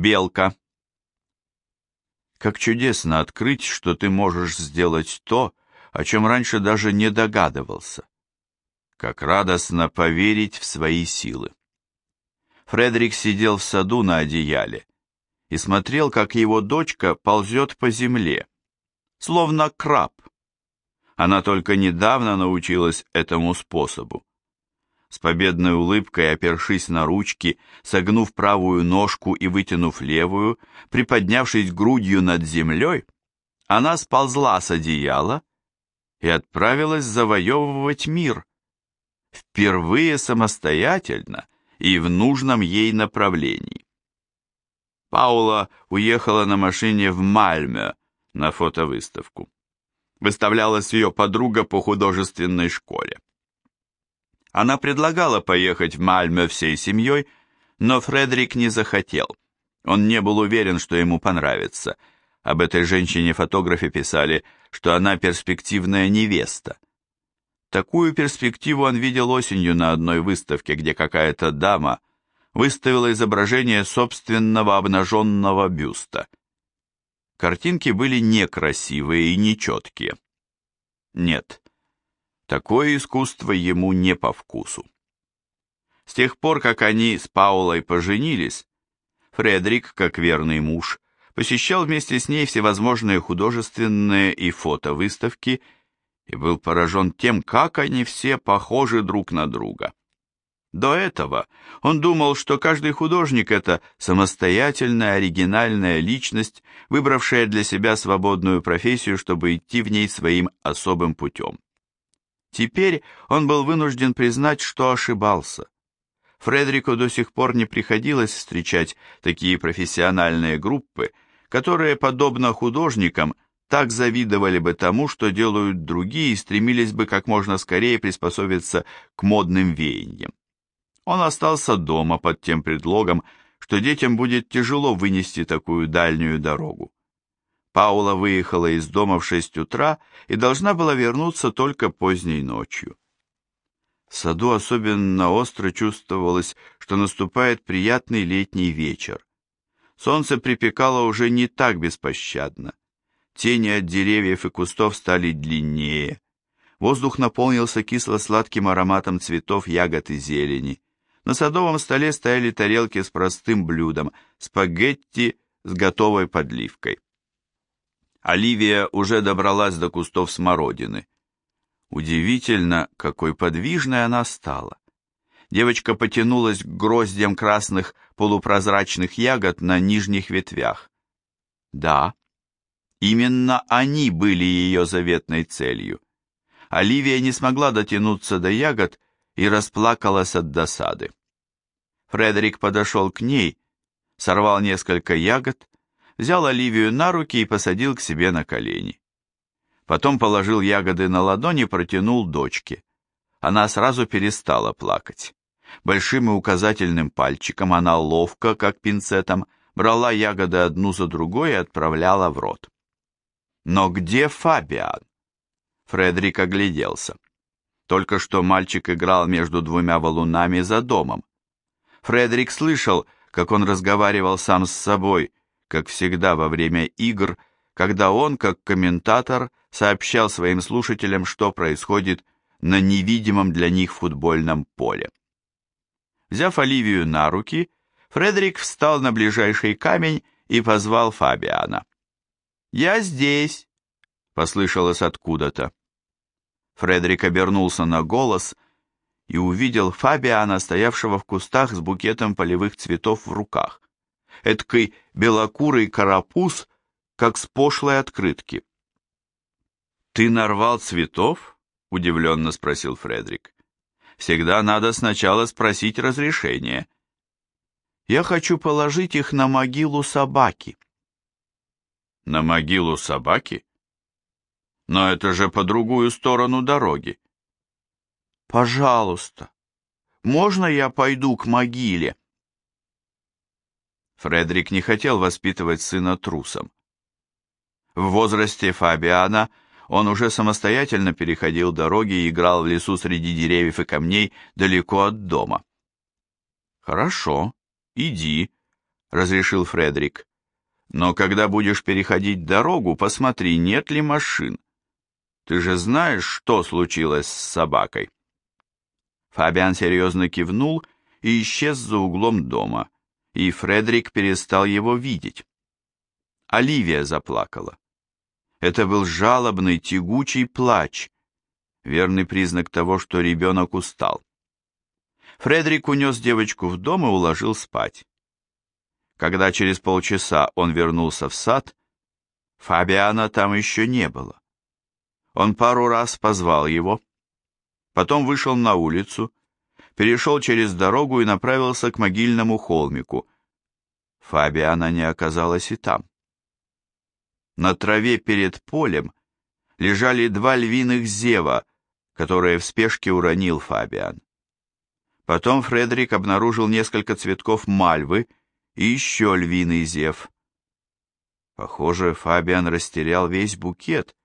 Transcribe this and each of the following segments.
Белка. Как чудесно открыть, что ты можешь сделать то, о чем раньше даже не догадывался. Как радостно поверить в свои силы. Фредерик сидел в саду на одеяле и смотрел, как его дочка ползет по земле, словно краб. Она только недавно научилась этому способу. С победной улыбкой, опершись на ручки, согнув правую ножку и вытянув левую, приподнявшись грудью над землей, она сползла с одеяла и отправилась завоевывать мир. Впервые самостоятельно и в нужном ей направлении. Паула уехала на машине в Мальме на фотовыставку. Выставлялась ее подруга по художественной школе. Она предлагала поехать в Мальме всей семьей, но Фредерик не захотел. Он не был уверен, что ему понравится. Об этой женщине-фотографе писали, что она перспективная невеста. Такую перспективу он видел осенью на одной выставке, где какая-то дама выставила изображение собственного обнаженного бюста. Картинки были некрасивые и нечеткие. Нет, такое искусство ему не по вкусу. С тех пор, как они с Паулой поженились, Фредерик, как верный муж, посещал вместе с ней всевозможные художественные и фотовыставки и был поражен тем, как они все похожи друг на друга. До этого он думал, что каждый художник – это самостоятельная, оригинальная личность, выбравшая для себя свободную профессию, чтобы идти в ней своим особым путем. Теперь он был вынужден признать, что ошибался. Фредерику до сих пор не приходилось встречать такие профессиональные группы, которые, подобно художникам, так завидовали бы тому, что делают другие, и стремились бы как можно скорее приспособиться к модным веяниям. Он остался дома под тем предлогом, что детям будет тяжело вынести такую дальнюю дорогу. Паула выехала из дома в шесть утра и должна была вернуться только поздней ночью. В саду особенно остро чувствовалось, что наступает приятный летний вечер. Солнце припекало уже не так беспощадно. Тени от деревьев и кустов стали длиннее. Воздух наполнился кисло-сладким ароматом цветов, ягод и зелени. На садовом столе стояли тарелки с простым блюдом – спагетти с готовой подливкой. Оливия уже добралась до кустов смородины. Удивительно, какой подвижной она стала. Девочка потянулась к гроздьям красных полупрозрачных ягод на нижних ветвях. Да, именно они были ее заветной целью. Оливия не смогла дотянуться до ягод и расплакалась от досады. Фредерик подошел к ней, сорвал несколько ягод, взял Оливию на руки и посадил к себе на колени. Потом положил ягоды на ладони и протянул дочке. Она сразу перестала плакать. Большим и указательным пальчиком она ловко, как пинцетом, брала ягоды одну за другой и отправляла в рот. Но где Фабиан? Фредерик огляделся. Только что мальчик играл между двумя валунами за домом. Фредерик слышал, как он разговаривал сам с собой, как всегда во время игр, когда он, как комментатор, сообщал своим слушателям, что происходит на невидимом для них футбольном поле. Взяв Оливию на руки, Фредерик встал на ближайший камень и позвал Фабиана. «Я здесь!» — послышалось откуда-то. Фредерик обернулся на голос и увидел Фабиана, стоявшего в кустах с букетом полевых цветов в руках. Эдкий белокурый карапуз, как с пошлой открытки. «Ты нарвал цветов?» — удивленно спросил Фредерик. «Всегда надо сначала спросить разрешение». «Я хочу положить их на могилу собаки». «На могилу собаки?» Но это же по другую сторону дороги. Пожалуйста, можно я пойду к могиле? Фредерик не хотел воспитывать сына трусом. В возрасте Фабиана он уже самостоятельно переходил дороги и играл в лесу среди деревьев и камней далеко от дома. «Хорошо, иди, — разрешил Фредерик. «Но когда будешь переходить дорогу, посмотри, нет ли машин. Ты же знаешь, что случилось с собакой?» Фабиан серьезно кивнул и исчез за углом дома, и Фредерик перестал его видеть. Оливия заплакала. Это был жалобный, тягучий плач, верный признак того, что ребенок устал. Фредерик унес девочку в дом и уложил спать. Когда через полчаса он вернулся в сад, Фабиана там еще не было. Он пару раз позвал его, потом вышел на улицу, перешел через дорогу и направился к могильному холмику. Фабиана не оказалась и там. На траве перед полем лежали два львиных зева, которые в спешке уронил Фабиан. Потом Фредерик обнаружил несколько цветков мальвы и еще львиный зев. Похоже, Фабиан растерял весь букет,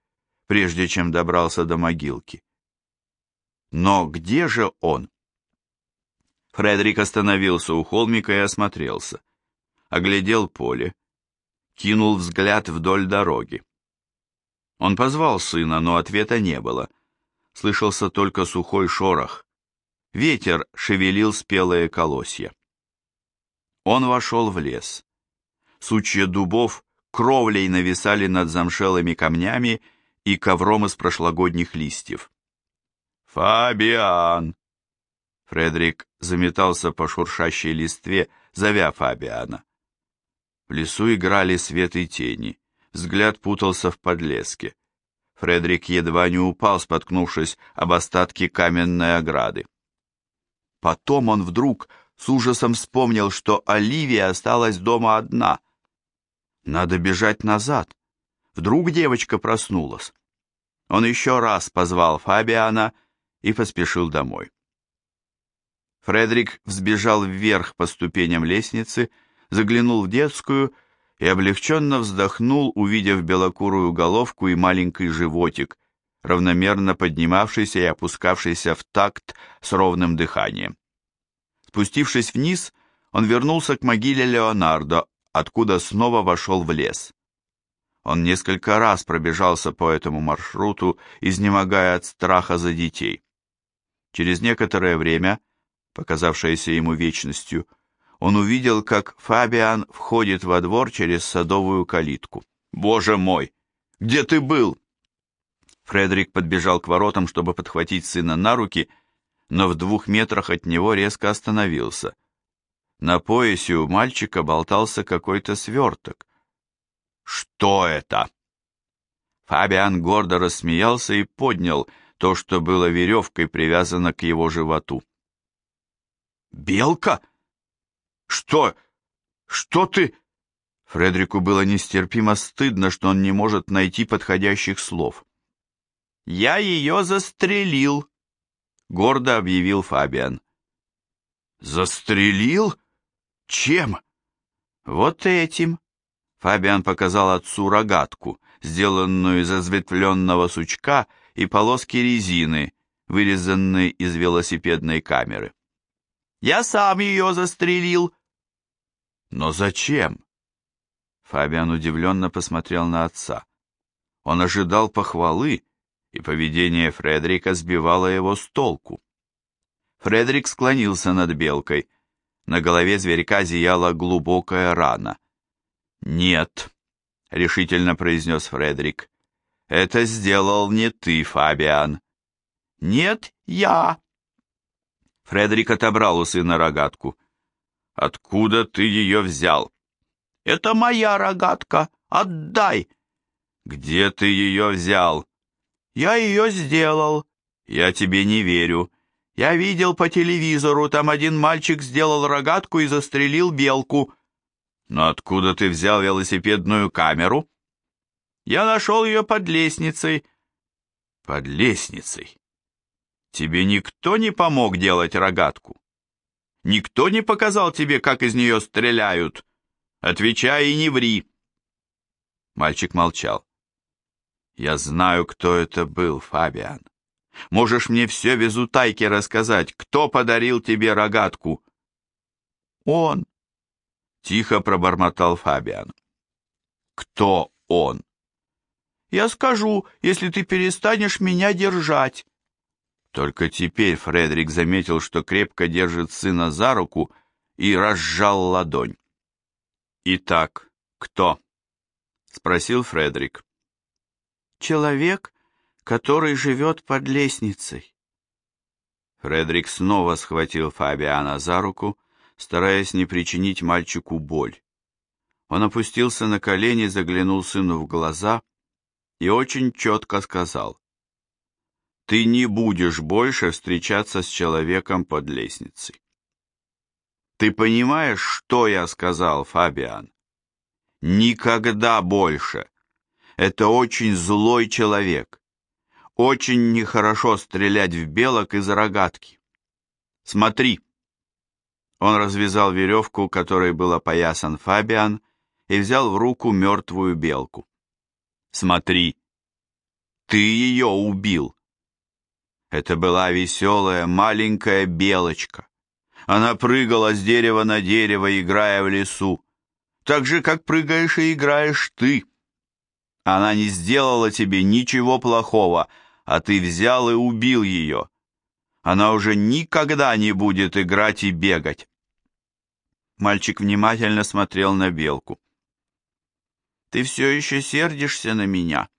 прежде чем добрался до могилки. Но где же он? Фредерик остановился у холмика и осмотрелся. Оглядел поле. Кинул взгляд вдоль дороги. Он позвал сына, но ответа не было. Слышался только сухой шорох. Ветер шевелил спелые колосья. Он вошел в лес. Сучья дубов кровлей нависали над замшелыми камнями и ковром из прошлогодних листьев. «Фабиан!» Фредерик заметался по шуршащей листве, зовя Фабиана. В лесу играли свет и тени, взгляд путался в подлеске. Фредерик едва не упал, споткнувшись об остатки каменной ограды. Потом он вдруг с ужасом вспомнил, что Оливия осталась дома одна. Надо бежать назад. Вдруг девочка проснулась. Он еще раз позвал Фабиана и поспешил домой. Фредерик взбежал вверх по ступеням лестницы, заглянул в детскую и облегченно вздохнул, увидев белокурую головку и маленький животик, равномерно поднимавшийся и опускавшийся в такт с ровным дыханием. Спустившись вниз, он вернулся к могиле Леонардо, откуда снова вошел в лес. Он несколько раз пробежался по этому маршруту, изнемогая от страха за детей. Через некоторое время, показавшееся ему вечностью, он увидел, как Фабиан входит во двор через садовую калитку. «Боже мой! Где ты был?» Фредерик подбежал к воротам, чтобы подхватить сына на руки, но в двух метрах от него резко остановился. На поясе у мальчика болтался какой-то сверток. «Что это?» Фабиан гордо рассмеялся и поднял то, что было веревкой привязано к его животу. «Белка? Что? Что ты...» Фредерику было нестерпимо стыдно, что он не может найти подходящих слов. «Я ее застрелил», — гордо объявил Фабиан. «Застрелил? Чем?» «Вот этим». Фабиан показал отцу рогатку, сделанную из разветвленного сучка и полоски резины, вырезанной из велосипедной камеры. «Я сам ее застрелил!» «Но зачем?» Фабиан удивленно посмотрел на отца. Он ожидал похвалы, и поведение Фредерика сбивало его с толку. Фредерик склонился над белкой. На голове зверька зияла глубокая рана. «Нет», — решительно произнес Фредерик, — «это сделал не ты, Фабиан». «Нет, я». Фредерик отобрал у сына рогатку. «Откуда ты ее взял?» «Это моя рогатка. Отдай!» «Где ты ее взял?» «Я ее сделал». «Я тебе не верю. Я видел по телевизору, там один мальчик сделал рогатку и застрелил белку». «Но откуда ты взял велосипедную камеру?» «Я нашел ее под лестницей». «Под лестницей? Тебе никто не помог делать рогатку? Никто не показал тебе, как из нее стреляют? Отвечай и не ври!» Мальчик молчал. «Я знаю, кто это был, Фабиан. Можешь мне все без утайки рассказать, кто подарил тебе рогатку?» «Он», Тихо пробормотал Фабиан. Кто он? Я скажу, если ты перестанешь меня держать. Только теперь Фредерик заметил, что крепко держит сына за руку и разжал ладонь. «Итак, кто?» — спросил Фредерик. «Человек, который живет под лестницей». Фредерик снова схватил Фабиана за руку, стараясь не причинить мальчику боль. Он опустился на колени, заглянул сыну в глаза и очень четко сказал. «Ты не будешь больше встречаться с человеком под лестницей». «Ты понимаешь, что я сказал, Фабиан?» «Никогда больше. Это очень злой человек. Очень нехорошо стрелять в белок из рогатки. Смотри». Он развязал веревку, которой был опоясан Фабиан, и взял в руку мертвую белку. «Смотри, ты ее убил!» Это была веселая маленькая белочка. Она прыгала с дерева на дерево, играя в лесу, так же, как прыгаешь и играешь ты. Она не сделала тебе ничего плохого, а ты взял и убил ее. Она уже никогда не будет играть и бегать. Мальчик внимательно смотрел на белку. «Ты все еще сердишься на меня?»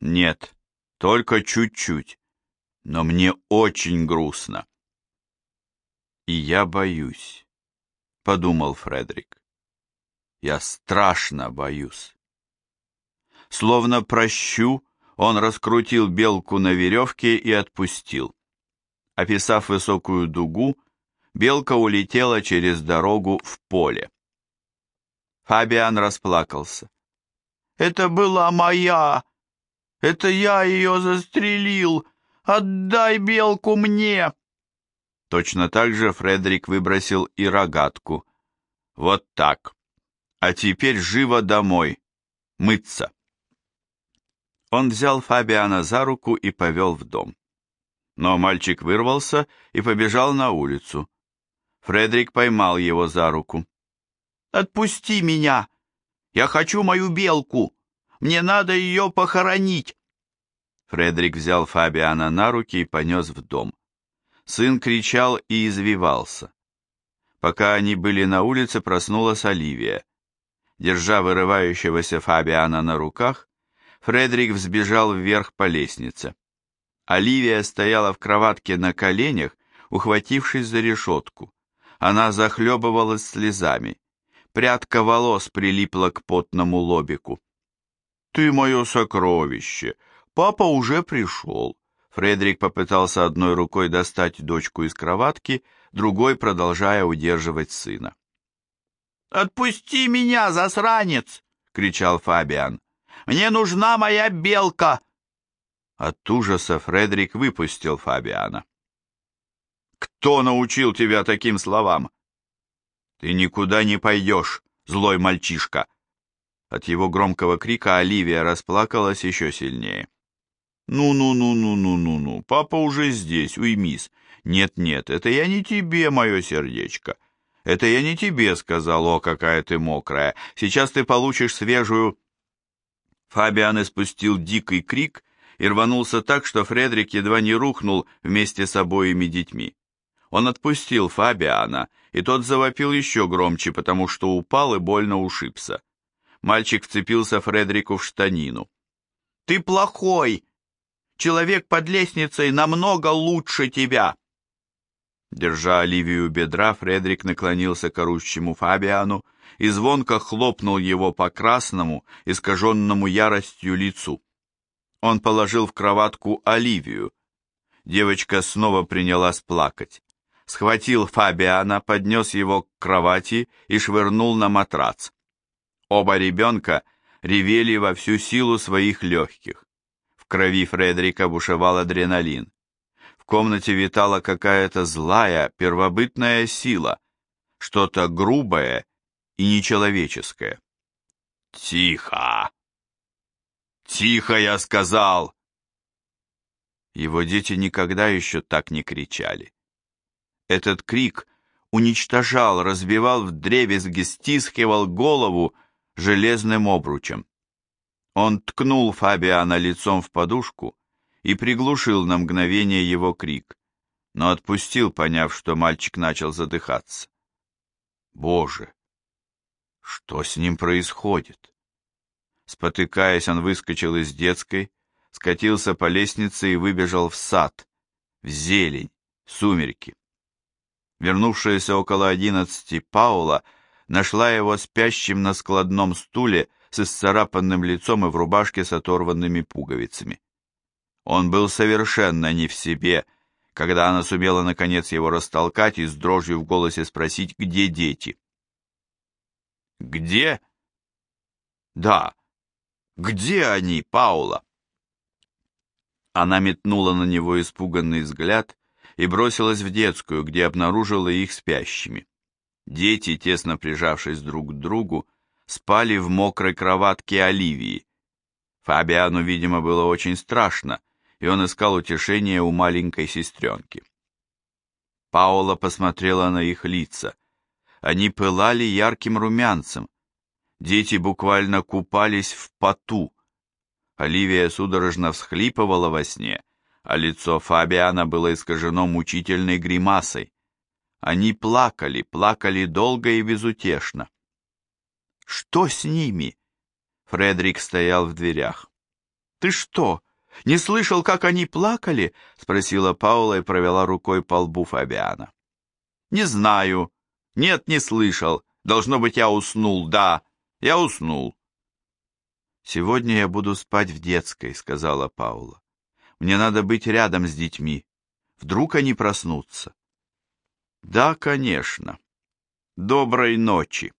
«Нет, только чуть-чуть, но мне очень грустно». «И я боюсь», — подумал Фредерик. «Я страшно боюсь». Словно прощу, он раскрутил белку на веревке и отпустил. Описав высокую дугу, белка улетела через дорогу в поле. Фабиан расплакался. «Это была моя! Это я ее застрелил! Отдай белку мне!» Точно так же Фредерик выбросил и рогатку. «Вот так! А теперь живо домой! Мыться!» Он взял Фабиана за руку и повел в дом. Но мальчик вырвался и побежал на улицу. Фредерик поймал его за руку. «Отпусти меня! Я хочу мою белку! Мне надо ее похоронить!» Фредерик взял Фабиана на руки и понес в дом. Сын кричал и извивался. Пока они были на улице, проснулась Оливия. Держа вырывающегося Фабиана на руках, Фредерик взбежал вверх по лестнице. Оливия стояла в кроватке на коленях, ухватившись за решетку. Она захлебывалась слезами. Прядка волос прилипла к потному лобику. «Ты мое сокровище! Папа уже пришел!» Фредерик попытался одной рукой достать дочку из кроватки, другой продолжая удерживать сына. «Отпусти меня, засранец!» — кричал Фабиан. «Мне нужна моя белка!» От ужаса Фредерик выпустил Фабиана. Кто научил тебя таким словам? Ты никуда не пойдешь, злой мальчишка. От его громкого крика Оливия расплакалась еще сильнее. «Ну-ну-ну-ну-ну-ну-ну, папа уже здесь, уймись. Нет-нет, это я не тебе, мое сердечко. Это я не тебе сказал, о, какая ты мокрая. Сейчас ты получишь свежую...» Фабиан испустил дикий крик и рванулся так, что Фредерик едва не рухнул вместе с обоими детьми. Он отпустил Фабиана, и тот завопил еще громче, потому что упал и больно ушибся. Мальчик вцепился Фредерику в штанину. «Ты плохой! Человек под лестницей намного лучше тебя!» Держа Оливию бедра, Фредерик наклонился к орущему Фабиану и звонко хлопнул его по красному, искаженному яростью лицу. Он положил в кроватку Оливию. Девочка снова принялась плакать схватил Фабиана, поднес его к кровати и швырнул на матрац. Оба ребенка ревели во всю силу своих легких. В крови Фредерика бушевал адреналин. В комнате витала какая-то злая, первобытная сила, что-то грубое и нечеловеческое. «Тихо! Тихо, я сказал!» Его дети никогда еще так не кричали. Этот крик уничтожал, разбивал вдребезги, стискивал голову железным обручем. Он ткнул Фабиана лицом в подушку и приглушил на мгновение его крик, но отпустил, поняв, что мальчик начал задыхаться. Боже, что с ним происходит? Спотыкаясь, он выскочил из детской, скатился по лестнице и выбежал в сад, в зелень, сумерки. Вернувшаяся около одиннадцати Паула нашла его спящим на складном стуле с исцарапанным лицом и в рубашке с оторванными пуговицами. Он был совершенно не в себе, когда она сумела наконец его растолкать и с дрожью в голосе спросить, где дети. «Где?» «Да. Где они, Паула?» Она метнула на него испуганный взгляд и бросилась в детскую, где обнаружила их спящими. Дети, тесно прижавшись друг к другу, спали в мокрой кроватке Оливии. Фабиану, видимо, было очень страшно, и он искал утешения у маленькой сестренки. Паула посмотрела на их лица. Они пылали ярким румянцем. Дети буквально купались в поту. Оливия судорожно всхлипывала во сне, а лицо Фабиана было искажено мучительной гримасой. Они плакали, плакали долго и безутешно. «Что с ними?» Фредерик стоял в дверях. «Ты что, не слышал, как они плакали?» — спросила Паула и провела рукой по лбу Фабиана. «Не знаю. Нет, не слышал. Должно быть, я уснул, да, я уснул». «Сегодня я буду спать в детской», — сказала Паула. «Мне надо быть рядом с детьми. Вдруг они проснутся?» «Да, конечно. Доброй ночи».